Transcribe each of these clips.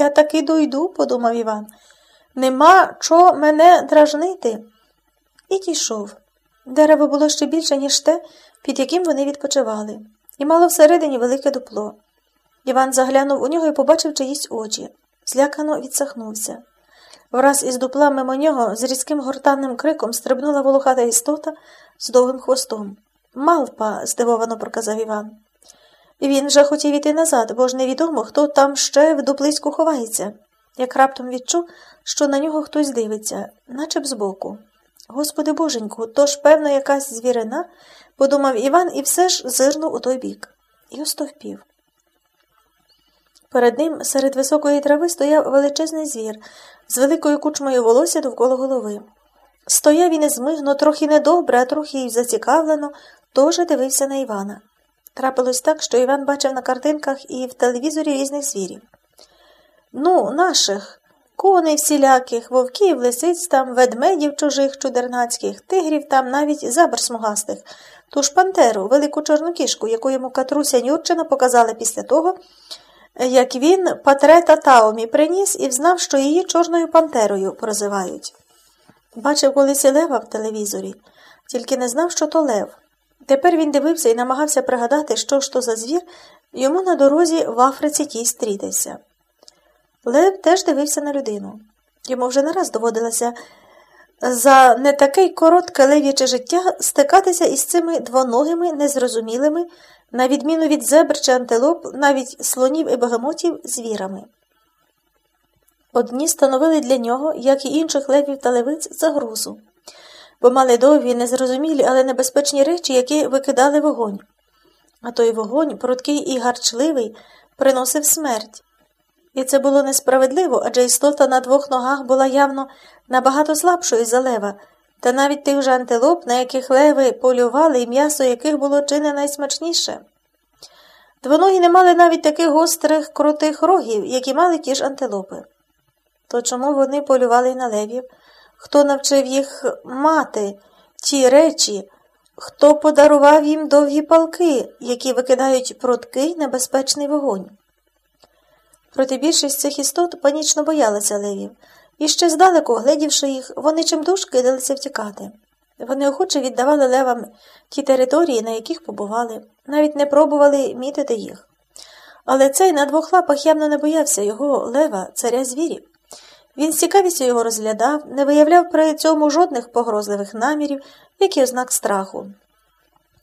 Я таки дойду, подумав Іван. Нема чого мене дражнити. І дійшов. Дерево було ще більше, ніж те, під яким вони відпочивали, і мало всередині велике дупло. Іван заглянув у нього і побачив чиїсь очі. Злякано відсахнувся. Враз із дупла мимо нього з різким гортанним криком стрибнула волохата істота з довгим хвостом. Малпа, здивовано проказав Іван. Він вже хотів іти назад, бо ж невідомо, хто там ще в дуплиську ховається, як раптом відчув, що на нього хтось дивиться, наче б збоку. Господи боженьку, то ж, певно, якась звірина, подумав Іван і все ж зирнув у той бік. І остовпів. Перед ним серед високої трави стояв величезний звір з великою кучмою волосся довкола голови. Стояв він незмигно, трохи недобре, а трохи й зацікавлено, теж дивився на Івана. Трапилось так, що Іван бачив на картинках і в телевізорі різних звірів. Ну, наших, коней всіляких, вовків, лисиць там, ведмедів чужих, чудернацьких, тигрів там, навіть забр смугастих, ту ж пантеру, велику чорну кішку, яку йому Катруся Нюрчина показала після того, як він патрета Таомі приніс і взнав, що її Чорною Пантерою прозивають. Бачив колись і лева в телевізорі, тільки не знав, що то лев. Тепер він дивився і намагався пригадати, що ж то за звір йому на дорозі в Африці тій стрітився. Лев теж дивився на людину. Йому вже не раз доводилося за не таке коротке лев'яче життя стикатися із цими двоногими, незрозумілими, на відміну від зебр чи антилоп, навіть слонів і бегемотів, звірами. Одні становили для нього, як і інших левів та левиць, загрозу, бо мали довгі, незрозумілі, але небезпечні речі, які викидали вогонь. А той вогонь, прудкий і гарчливий, приносив смерть. І це було несправедливо, адже істота на двох ногах була явно набагато слабшою за лева, та навіть тих же антилоп, на яких леви полювали і м'ясо яких було чи не найсмачніше. Двоногі не мали навіть таких гострих крутих рогів, які мали ті ж антилопи. То чому вони полювали на левів? Хто навчив їх мати ті речі, хто подарував їм довгі палки, які викидають пруткий небезпечний вогонь? Проте більшість цих істот панічно боялася левів, і ще здалеку, глядівши їх, вони чимдуж кидалися втікати. Вони охоче віддавали левам ті території, на яких побували, навіть не пробували мітити їх. Але цей на двох лапах явно не боявся його лева, царя звірів. Він з цікавістю його розглядав, не виявляв при цьому жодних погрозливих намірів, як і ознак страху.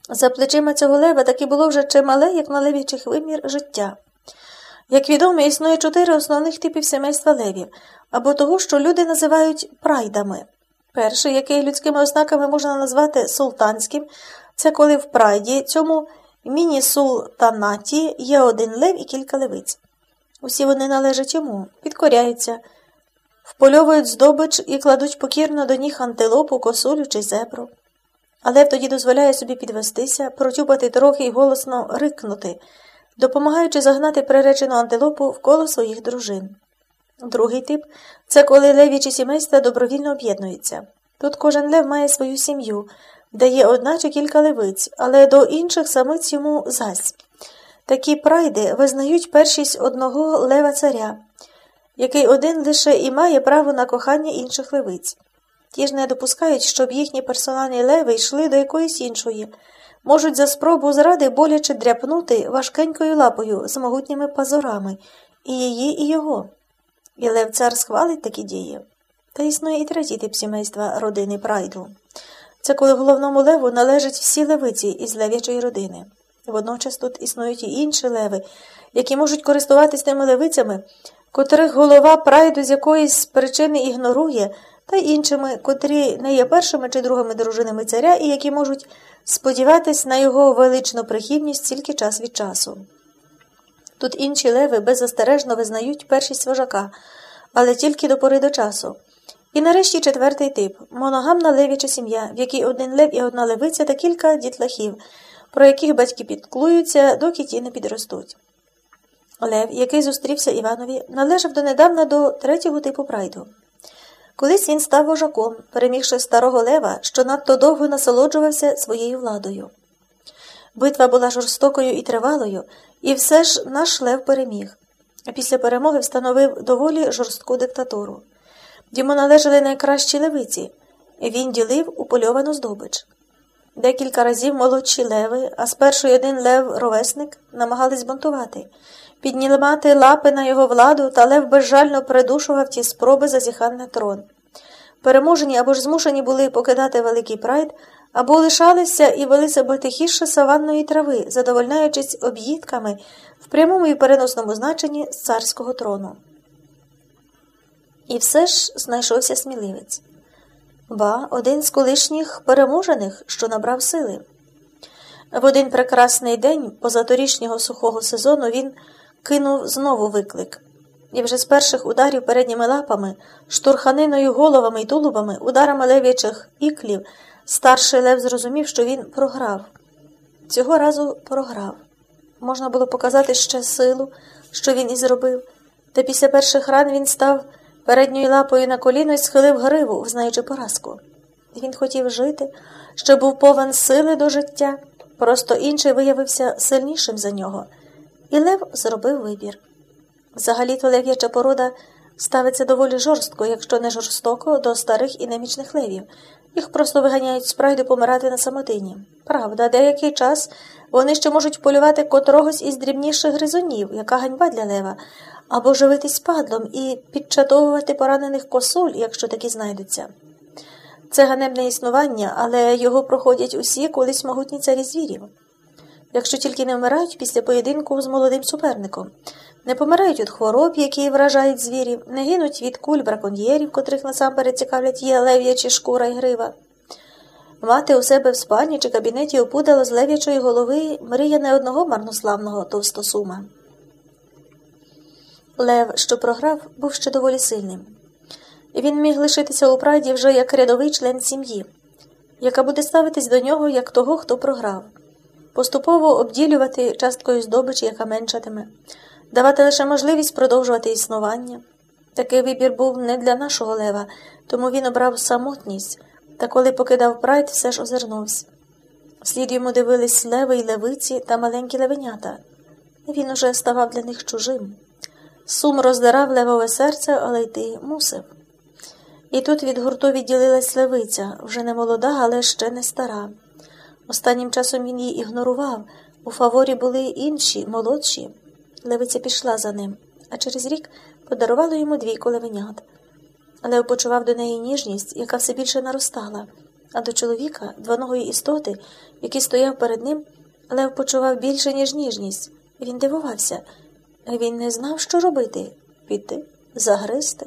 За плечима цього лева таки було вже чимале, як на левічих вимір, життя. Як відомо, існує чотири основних типів сімейства левів, або того, що люди називають прайдами. Перший, який людськими ознаками можна назвати султанським, це коли в прайді, цьому міні-султанаті є один лев і кілька левиць. Усі вони належать йому, підкоряються, впольовують здобич і кладуть покірно до ніг антилопу, косулю чи зебру. А лев тоді дозволяє собі підвестися, протюпати трохи і голосно рикнути допомагаючи загнати приречену антилопу в коло своїх дружин. Другий тип це коли левічі сімейства добровільно об'єднуються. Тут кожен лев має свою сім'ю, де є одна чи кілька левиць, але до інших самиць йому зась. Такі прайди визнають першість одного лева царя, який один лише і має право на кохання інших левиць. Ті ж не допускають, щоб їхні персональні леви йшли до якоїсь іншої можуть за спробу зради боляче дряпнути важкенькою лапою з могутніми пазурами і її, і його. І Лев цар схвалить такі дії. Та існує і третій тип сімейства родини прайду. Це коли головному леву належать всі левиці із лев'ячої родини. Водночас тут існують і інші леви, які можуть користуватись тими левицями, котрих голова прайду з якоїсь причини ігнорує, та іншими, котрі не є першими чи другими дружинами царя і які можуть сподіватись на його величну прихильність тільки час від часу. Тут інші леви беззастережно визнають першість вожака, але тільки до пори до часу. І нарешті четвертий тип моногамна левіча сім'я, в якій один лев і одна левиця та кілька дітлахів, про яких батьки підклуються, доки ті не підростуть. Лев, який зустрівся Іванові, належав донедавна до третього типу прайду. Колись він став вожаком, перемігши старого лева, що надто довго насолоджувався своєю владою. Битва була жорстокою і тривалою, і все ж наш лев переміг. а після перемоги встановив доволі жорстку диктатуру. Йому належали найкращі левиці, він ділив упольовану здобич. Декілька разів молодші леви, а спершу один лев-ровесник намагались бунтувати, піднімати лапи на його владу, та лев безжально придушував ті спроби зазіхати на трон. Переможені або ж змушені були покидати великий прайд, або лишалися і вели себе тихіше саванної трави, задовольняючись об'їдками в прямому і переносному значенні з царського трону. І все ж знайшовся сміливець. Ба, один з колишніх переможених, що набрав сили. В один прекрасний день позаторічнього сухого сезону він кинув знову виклик, і вже з перших ударів передніми лапами, штурханиною головами й тулубами, ударами лев'ячих іклів, старший лев зрозумів, що він програв. Цього разу програв. Можна було показати ще силу, що він і зробив, та після перших ран він став передньою лапою на коліно і схилив гриву, знаючи поразку. Він хотів жити, що був повен сили до життя, просто інший виявився сильнішим за нього, і Лев зробив вибір. Взагалі-то лев'яча порода ставиться доволі жорстко, якщо не жорстоко, до старих і немічних левів. Їх просто виганяють з прайду помирати на самотині. Правда, деякий час вони ще можуть полювати котрогось із дрібніших гризунів, яка ганьба для лева, або живитись падлом і підчатовувати поранених косуль, якщо такі знайдуться. Це ганебне існування, але його проходять усі колись могутні царі звірів. Якщо тільки не вмирають після поєдинку з молодим суперником, не помирають від хвороб, які вражають звірів, не гинуть від куль браконьєрів, котрих насамперед цікавлять є лев'ячі шкура і грива. Мати у себе в спальні чи кабінеті опудало з лев'ячої голови мрія не одного марнославного товстосума. Лев, що програв, був ще доволі сильним. Він міг лишитися у прайді вже як рядовий член сім'ї, яка буде ставитись до нього як того, хто програв, поступово обділювати часткою здобичі, яка меншатиме, давати лише можливість продовжувати існування. Такий вибір був не для нашого лева, тому він обрав самотність, та коли покидав прайд, все ж озирнувся. Вслід йому дивились леви й левиці та маленькі левенята. Він уже ставав для них чужим. Сум роздирав левове серце, але йти мусив. І тут від гурту відділилась левиця, вже не молода, але ще не стара. Останнім часом він її ігнорував. У фаворі були інші, молодші. Левиця пішла за ним, а через рік подарувала йому двійку левенят. Лев почував до неї ніжність, яка все більше наростала, а до чоловіка, двоногої істоти, який стояв перед ним, Лев почував більше, ніж ніжність. Він дивувався. Він не знав, що робити піти, загризти.